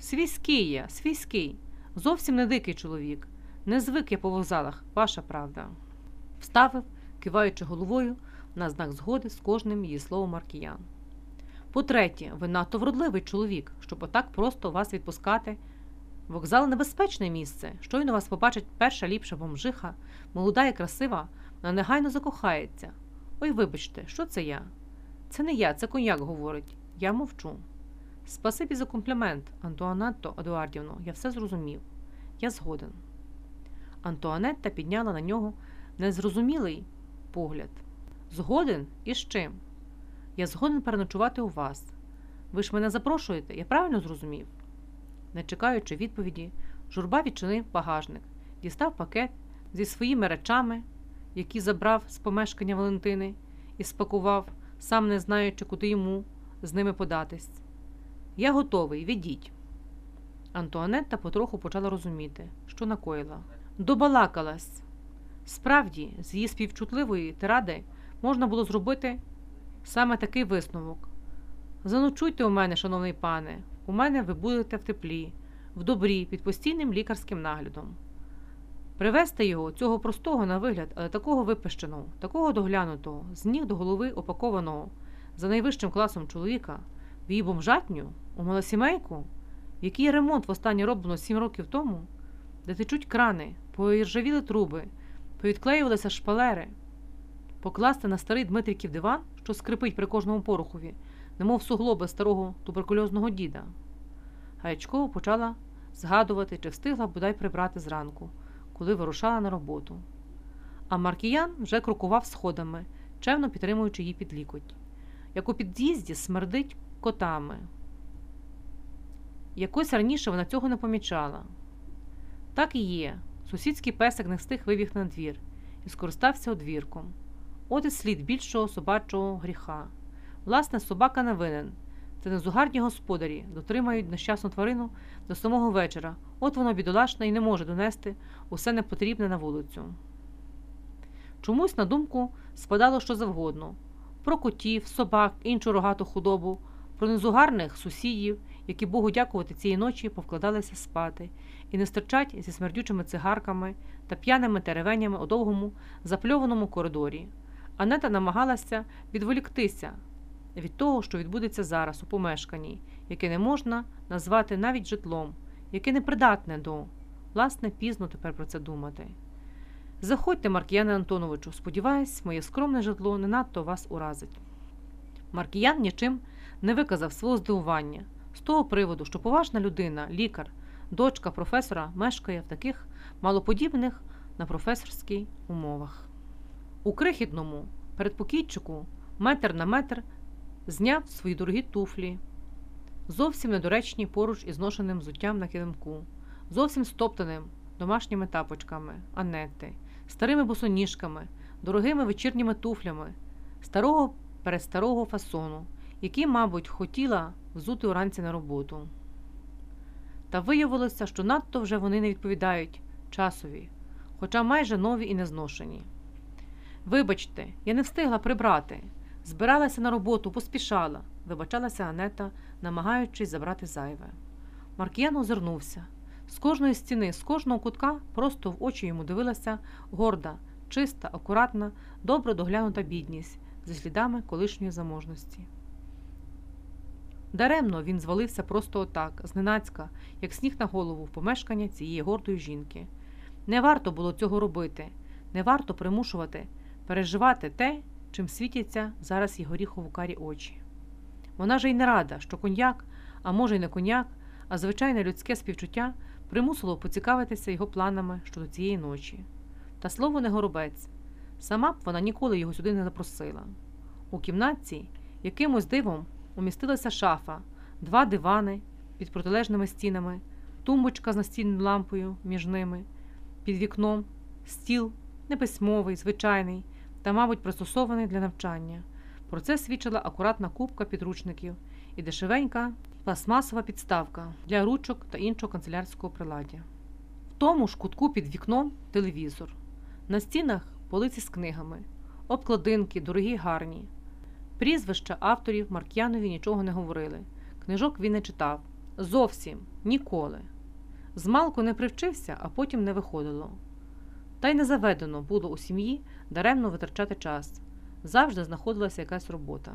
Свійський я, свійський. Зовсім не дикий чоловік. Не звик я по вокзалах, ваша правда. Вставив, киваючи головою на знак згоди з кожним її словом Маркіян. По-третє, ви надто вродливий чоловік, щоб отак просто вас відпускати. Вокзал небезпечне місце. Щойно вас побачить перша ліпша бомжиха, молода і красива, вона негайно закохається. Ой, вибачте, що це я? Це не я, це коньяк говорить. Я мовчу. Спасибі за комплімент, Антуанетто Едуардівно, я все зрозумів. Я згоден. Антуанетта підняла на нього незрозумілий погляд. Згоден і з чим? Я згоден переночувати у вас. Ви ж мене запрошуєте, я правильно зрозумів? Не чекаючи відповіді, журба відчинив багажник, дістав пакет зі своїми речами, які забрав з помешкання Валентини, і спакував, сам не знаючи, куди йому з ними податись. Я готовий, відіть. Антуанетта потроху почала розуміти, що накоїла. Добалакалась. Справді, з її співчутливої тиради можна було зробити саме такий висновок. Заночуйте у мене, шановний пане, у мене ви будете в теплі, в добрі, під постійним лікарським наглядом. Привезти його, цього простого на вигляд, але такого випищеного, такого доглянутого, з ніг до голови опакованого, за найвищим класом чоловіка, в її бомжатню, у малосімейку, в якій ремонт востаннє роблено сім років тому, де течуть крани, поіржавіли труби, повідклеювалися шпалери, покласти на старий Дмитриків диван, що скрипить при кожному порохові, немов суглоби старого туберкульозного діда. Гаячкова почала згадувати, чи встигла бодай прибрати зранку, коли вирушала на роботу. А Маркіян вже крокував сходами, чемно підтримуючи її під лікоть. Як у під'їзді смердить котами. Якось раніше вона цього не помічала. Так і є. Сусідський песик не встиг вибіг на двір і скористався одвірком. От і слід більшого собачого гріха. Власне, собака не винен. Це незугарні господарі дотримають нещасну тварину до самого вечора. От воно бідолашне і не може донести усе непотрібне на вулицю. Чомусь на думку спадало що завгодно про котів, собак, іншу рогату худобу, про незугарних сусідів, які Богу дякувати цієї ночі повкладалися спати і не стирчать зі смердючими цигарками та п'яними теревенями у довгому запльованому коридорі. Анета намагалася відволіктися від того, що відбудеться зараз у помешканні, яке не можна назвати навіть житлом, яке не придатне до, власне, пізно тепер про це думати. Заходьте, Маркіяне Антоновичу, сподіваюсь, моє скромне житло не надто вас уразить. Маркіян нічим не виказав свого здивування з того приводу, що поважна людина, лікар, дочка професора мешкає в таких малоподібних на професорській умовах. У крихітному передпокійчику метр на метр зняв свої дорогі туфлі, зовсім недоречні поруч із ношеним взуттям на килимку, зовсім стоптаним домашніми тапочками, анети, старими босоніжками, дорогими вечірніми туфлями, старого перестарого фасону, які, мабуть, хотіла взути уранці на роботу. Та виявилося, що надто вже вони не відповідають часові, хоча майже нові і незношені. Вибачте, я не встигла прибрати. Збиралася на роботу, поспішала, вибачалася Анета, намагаючись забрати зайве. Маркіян озирнувся. З кожної стіни, з кожного кутка просто в очі йому дивилася горда, чиста, акуратна, добре доглянута бідність зі слідами колишньої заможності. Даремно він звалився просто отак, зненацька, як сніг на голову в помешкання цієї гордої жінки. Не варто було цього робити, не варто примушувати переживати те, чим світяться зараз її горіхово карі очі. Вона ж й не рада, що коньяк, а може й не коньяк, а звичайне людське співчуття примусило поцікавитися його планами щодо цієї ночі. Та слово не горобець. Сама б вона ніколи його сюди не запросила. У кімнатці якимось дивом умістилася шафа, два дивани під протилежними стінами, тумбочка з настільною лампою між ними, під вікном, стіл неписьмовий, звичайний та, мабуть, пристосований для навчання. Про це свідчила акуратна кубка підручників і дешевенька пластмасова підставка для ручок та іншого канцелярського приладдя. В тому ж кутку під вікном телевізор. На стінах полиці з книгами, обкладинки, дорогі гарні. Прізвища авторів Марк'янові нічого не говорили. Книжок він не читав. Зовсім ніколи. Змалку не привчився, а потім не виходило. Та й не заведено було у сім'ї даремно витрачати час. Завжди знаходилася якась робота.